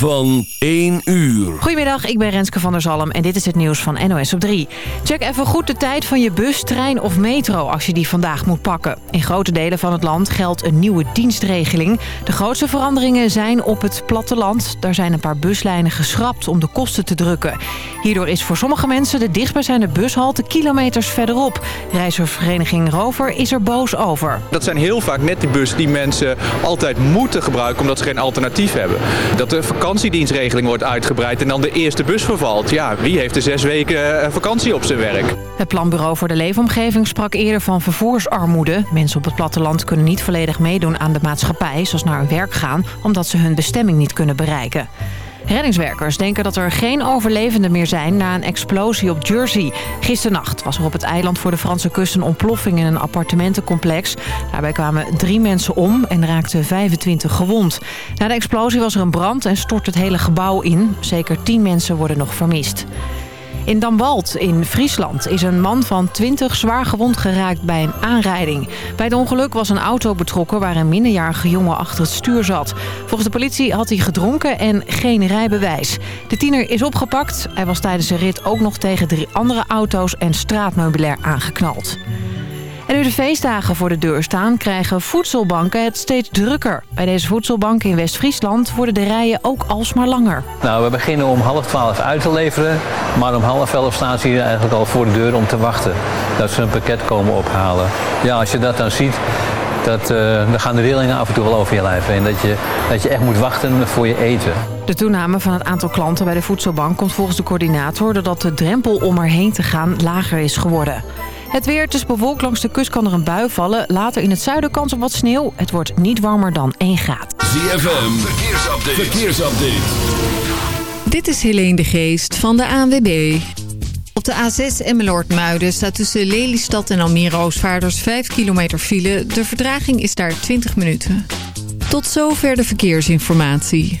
van 1 uur. Goedemiddag, ik ben Renske van der Zalm en dit is het nieuws van NOS op 3. Check even goed de tijd van je bus, trein of metro als je die vandaag moet pakken. In grote delen van het land geldt een nieuwe dienstregeling. De grootste veranderingen zijn op het platteland. Daar zijn een paar buslijnen geschrapt om de kosten te drukken. Hierdoor is voor sommige mensen de dichtstbijzijnde bushalte kilometers verderop. Reizigersvereniging Rover is er boos over. Dat zijn heel vaak net die bussen die mensen altijd moeten gebruiken omdat ze geen alternatief hebben. Dat de vakantiedienstregeling wordt uitgebreid en dan de eerste bus vervalt. Ja, wie heeft er zes weken eh, vakantie op zijn werk? Het Planbureau voor de Leefomgeving sprak eerder van vervoersarmoede. Mensen op het platteland kunnen niet volledig meedoen aan de maatschappij... zoals naar hun werk gaan, omdat ze hun bestemming niet kunnen bereiken. Reddingswerkers denken dat er geen overlevenden meer zijn na een explosie op Jersey. Gisternacht was er op het eiland voor de Franse kust een ontploffing in een appartementencomplex. Daarbij kwamen drie mensen om en raakten 25 gewond. Na de explosie was er een brand en stort het hele gebouw in. Zeker 10 mensen worden nog vermist. In Damwald in Friesland is een man van 20 zwaar gewond geraakt bij een aanrijding. Bij het ongeluk was een auto betrokken waar een minderjarige jongen achter het stuur zat. Volgens de politie had hij gedronken en geen rijbewijs. De tiener is opgepakt. Hij was tijdens de rit ook nog tegen drie andere auto's en straatmeubilair aangeknald. En nu de feestdagen voor de deur staan, krijgen voedselbanken het steeds drukker. Bij deze voedselbank in West-Friesland worden de rijen ook alsmaar langer. Nou, we beginnen om half twaalf uit te leveren. Maar om half elf staan ze hier eigenlijk al voor de deur om te wachten. Dat ze een pakket komen ophalen. Ja, als je dat dan ziet, dat, uh, dan gaan de rillingen af en toe wel over je lijf heen. Dat je, dat je echt moet wachten voor je eten. De toename van het aantal klanten bij de voedselbank komt volgens de coördinator... doordat de drempel om erheen te gaan lager is geworden. Het weer, het is bewolkt langs de kust kan er een bui vallen. Later in het zuiden kans op wat sneeuw. Het wordt niet warmer dan 1 graad. ZFM, verkeersupdate. verkeersupdate. Dit is Helene de Geest van de ANWB. Op de A6 Emmeloord-Muiden staat tussen Lelystad en Almere Oostvaarders 5 kilometer file. De verdraging is daar 20 minuten. Tot zover de verkeersinformatie.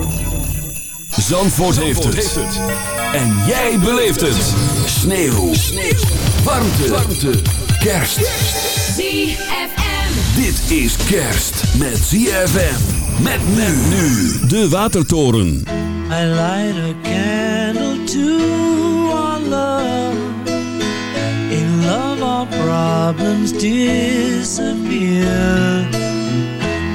Zandvoort, heeft, het. En jij beleeft het. Sneeuw. Sneeuw. Warmte. Warmte. Kerst. ZFM. Dit is kerst met ZFM. Met men nu. De Watertoren. I light a candle to our love. In love our problems disappear.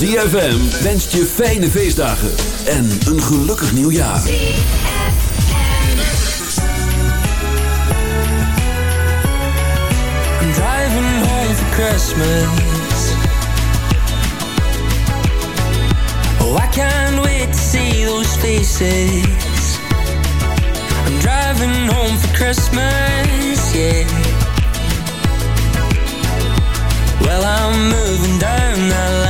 ZFM wenst je fijne feestdagen en een gelukkig nieuwjaar. I'm driving home for Christmas. Oh, I can't wait to see those faces. I'm driving home for Christmas, yeah. Well, I'm moving down the line.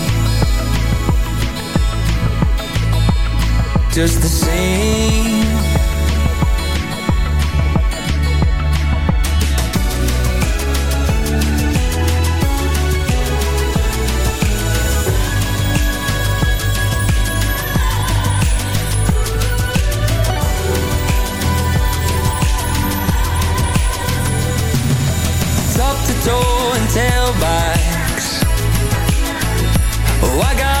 just the same Top to toe and tailbacks. Oh, I got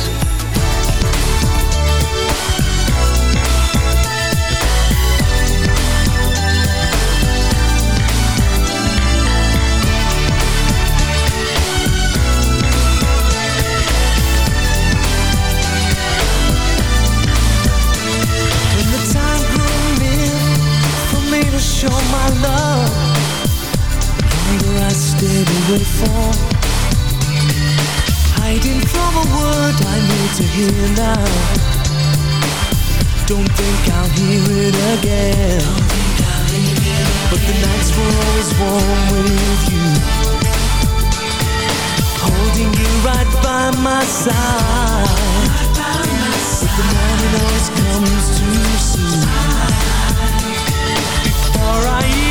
show my love, longer I stayed away from, hiding from a word I need to hear now. Don't think I'll hear it again. But the nights were always warm with you, holding you right by my side. But the morning always comes too soon Before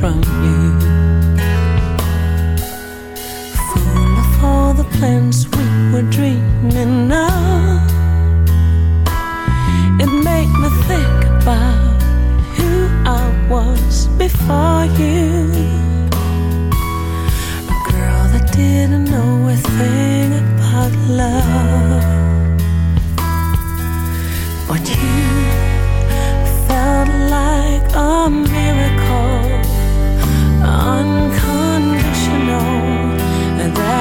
from you. Full of all the plans we were dreaming of. It made me think about who I was before you. A girl that didn't know a thing about love.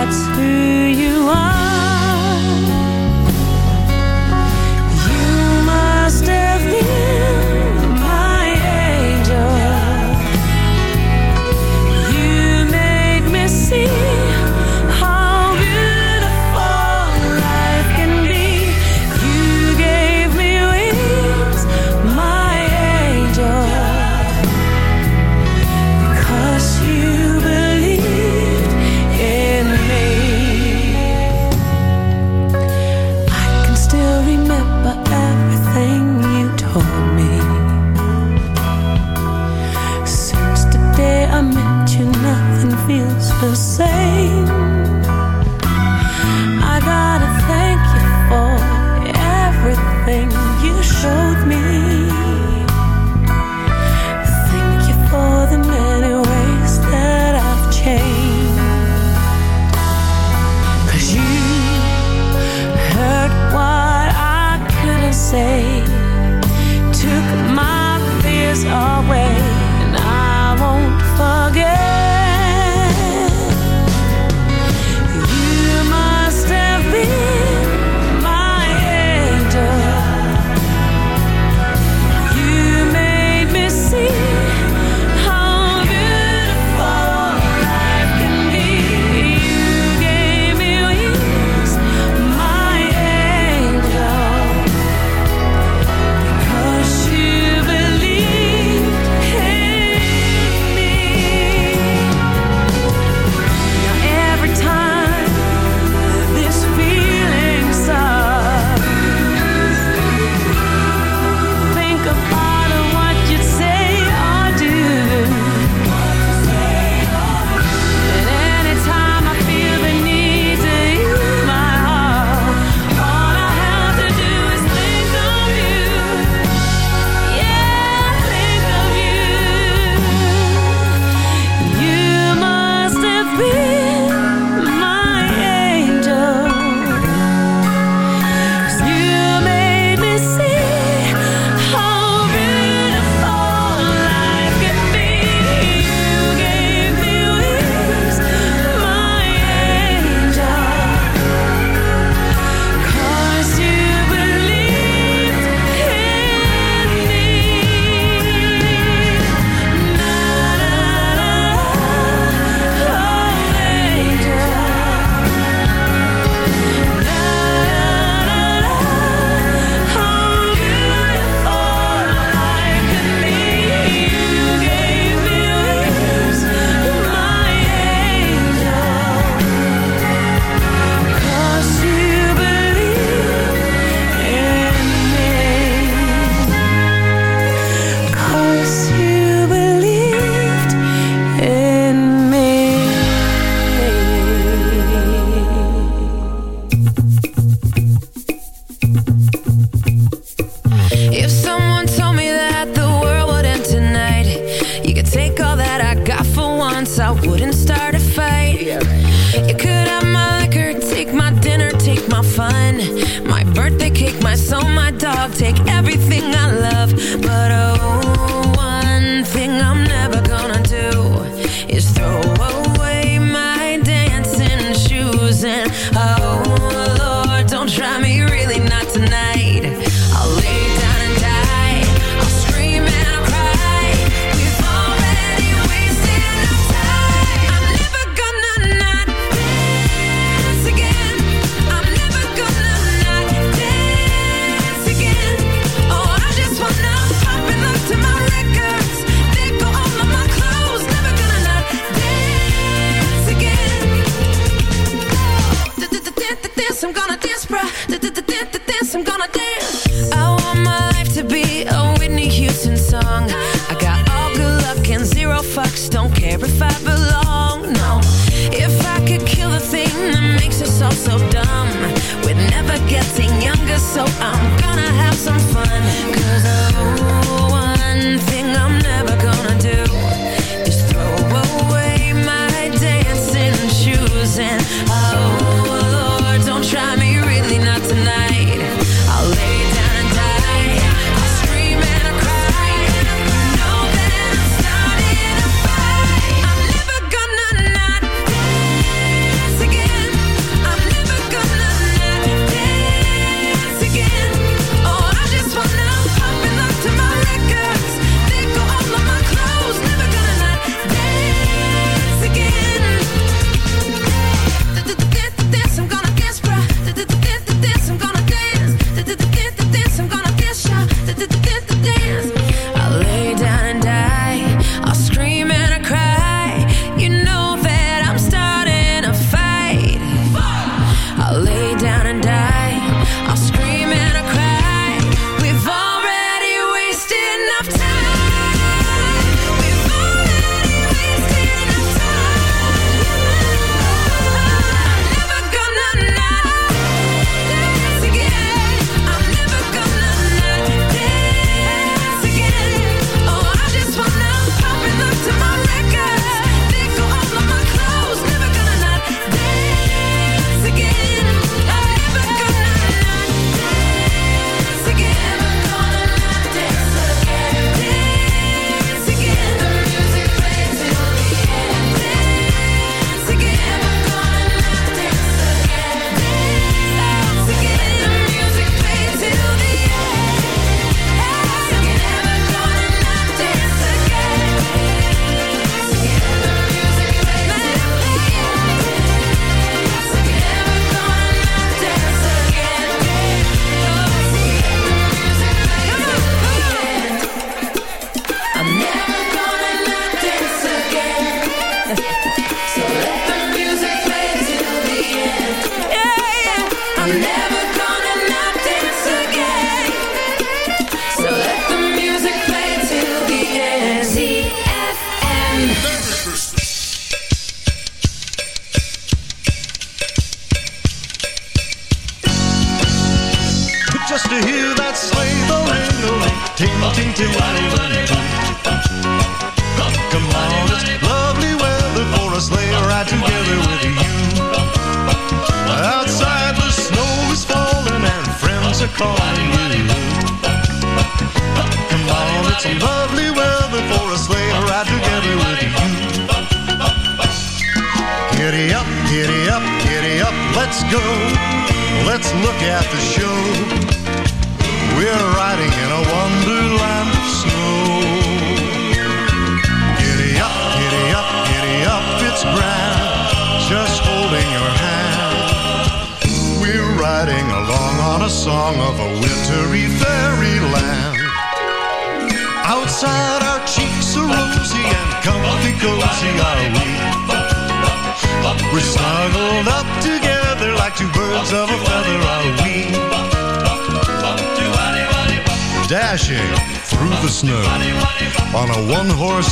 that's who you are. the same. zero fucks, don't care if I belong, no. If I could kill the thing that makes us all so dumb. We're never getting younger, so I'm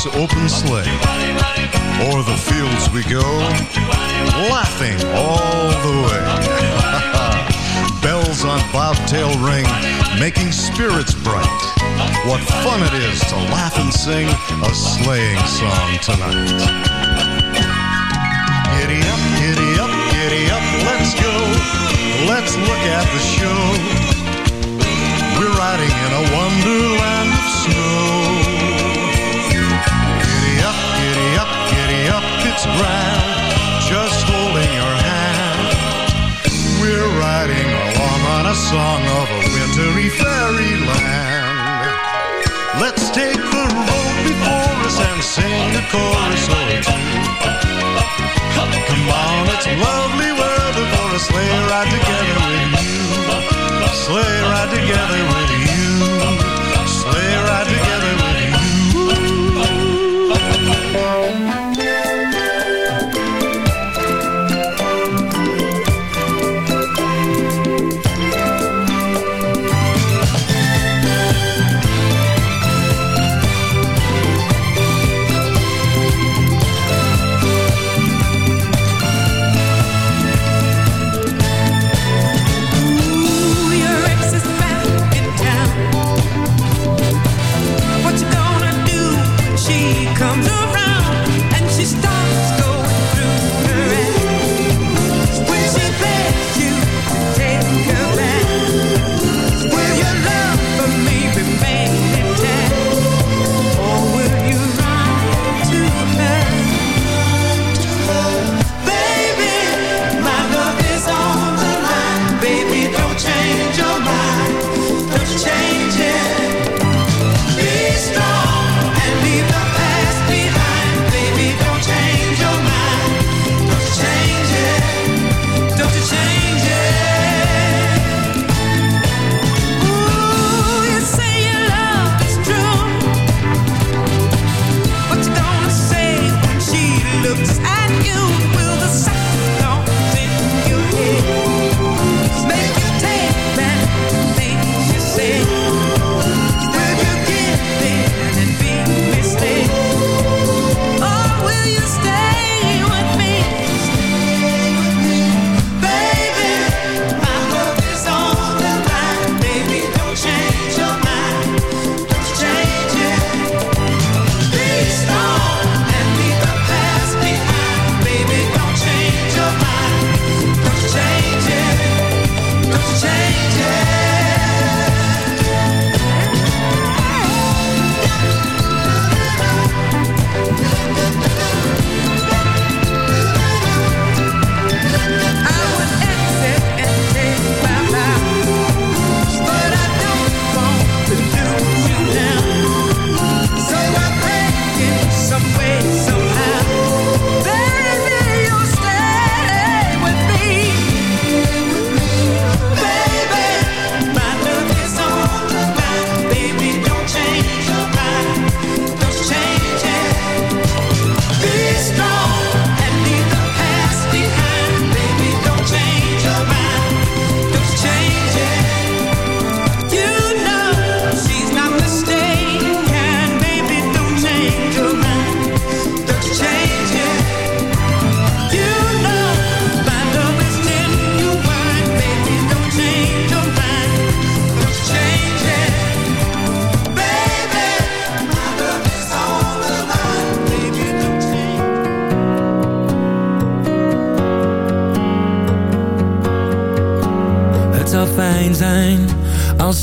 open sleigh. O'er the fields we go, laughing all the way. Bells on bobtail ring, making spirits bright. What fun it is to laugh and sing a sleighing song tonight. Giddy up, giddy up, giddy up, let's go. Let's look at the show. We're riding in a wonderland of snow. this just holding your hand. We're riding along on a song of a wintry fairyland. Let's take the road before us and sing the chorus or two. Come on, it's lovely weather for a sleigh ride together with you. Sleigh ride together with you. Sleigh ride together with you.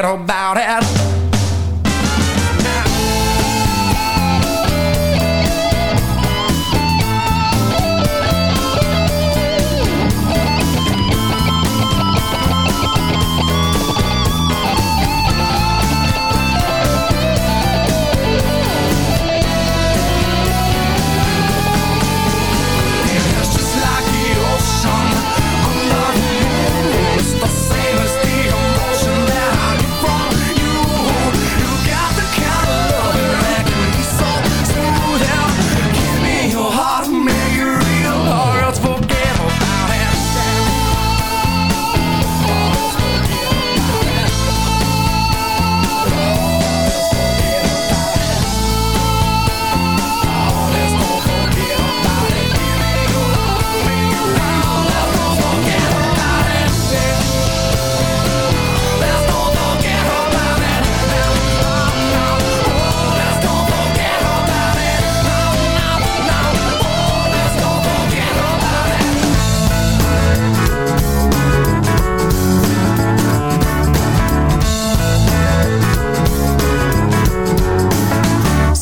little about it.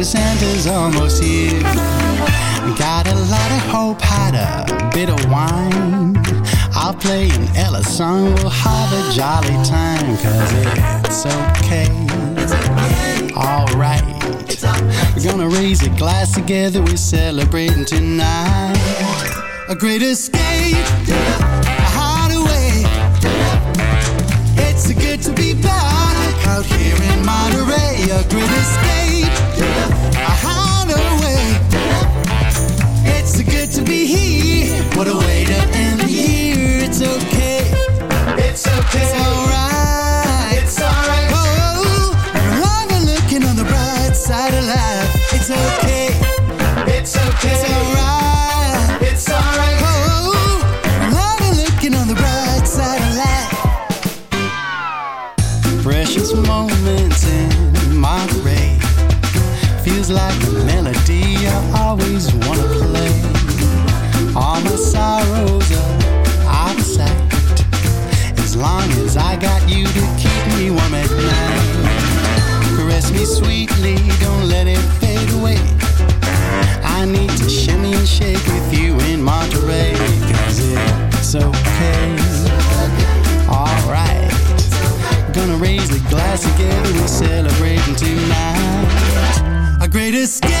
cause Santa's almost here. Got a lot of hope, had a bit of wine. I'll play an Ella song, we'll have a jolly time, cause it's okay. It's okay. Alright. We're gonna raise a glass together, we're celebrating tonight. A great escape, a hideaway. It's good to be back. Out here in Monterey, a great escape. A hideaway. It's so good to be here. What a way to end the year. It's okay. It's okay. It's alright. escape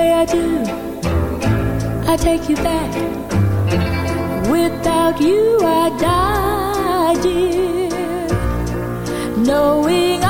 way I do. I take you back. Without you, I die, dear. Knowing I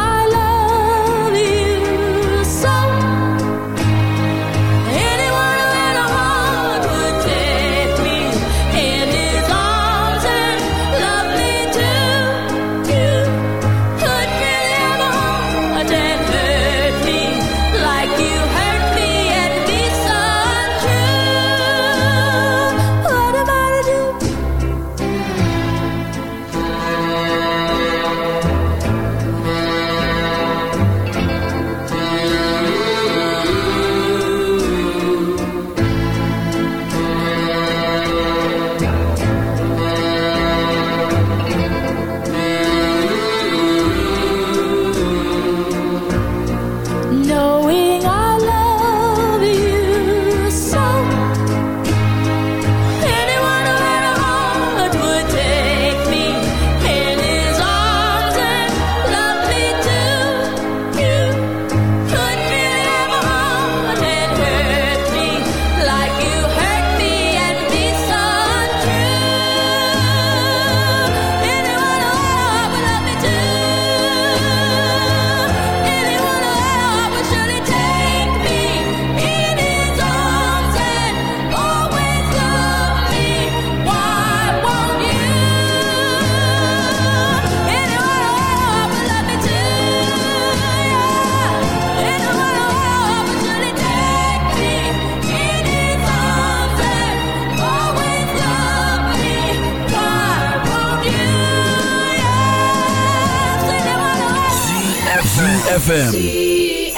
ZFM.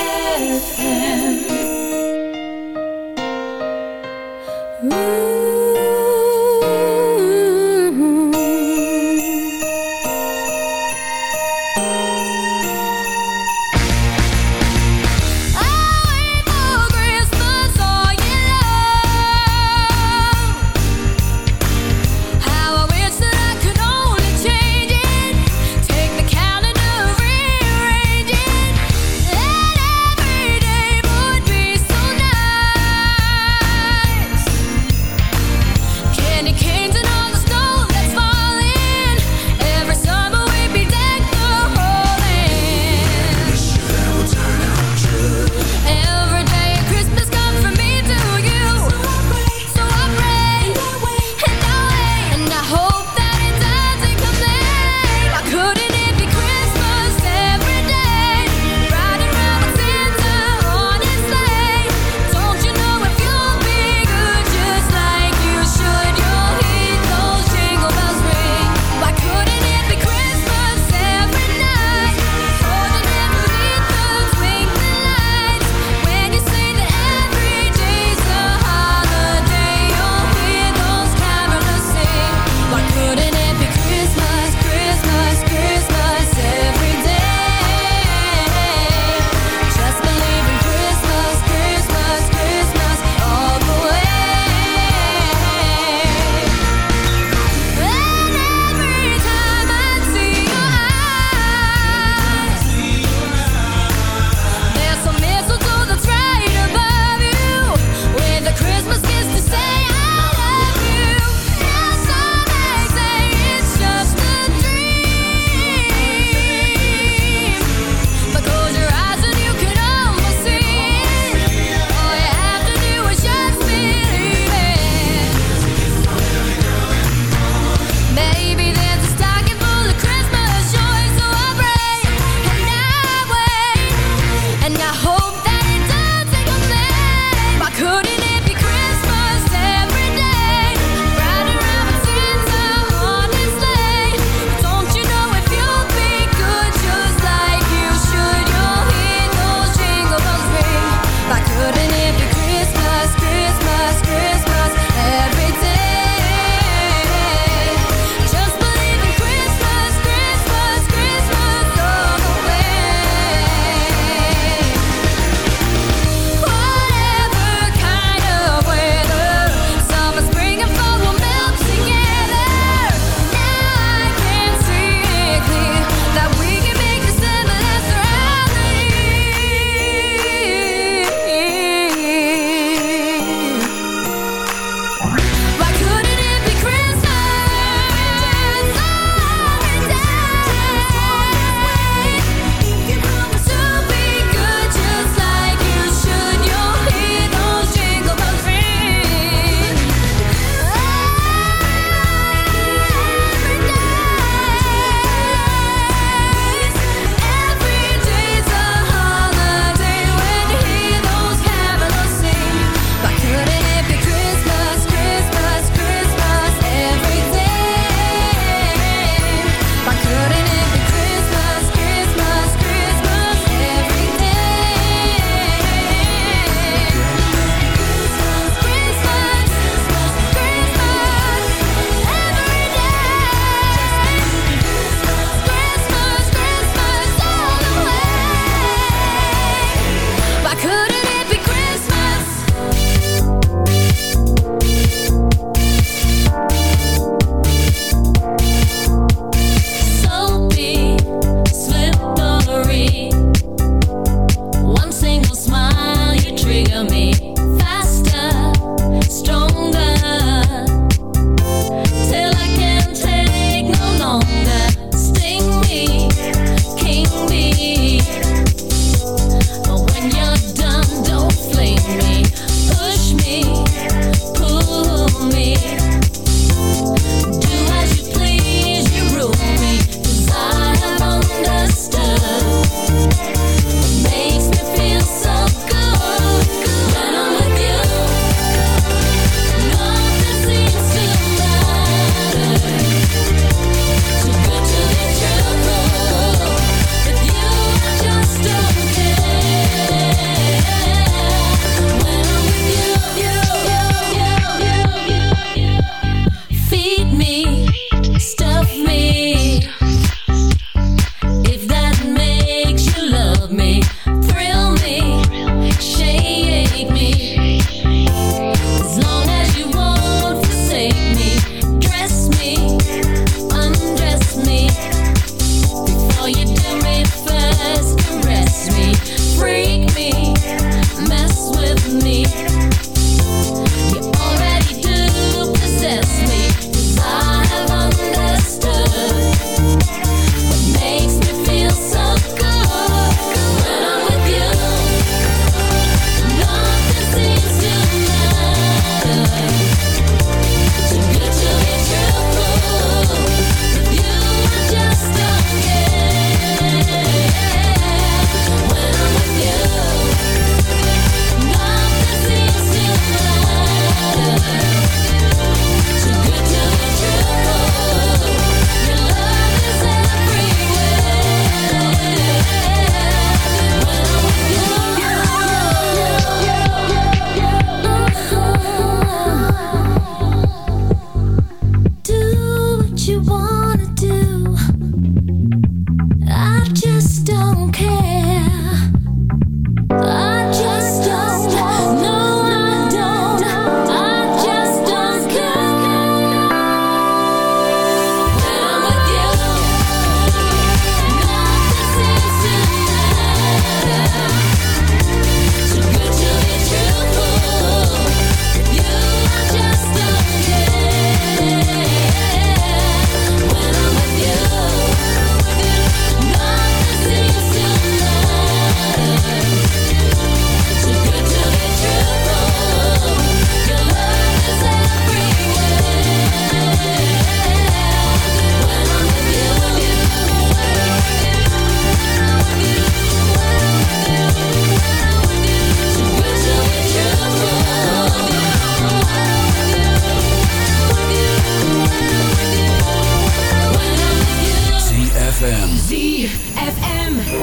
ZFM. ZFM.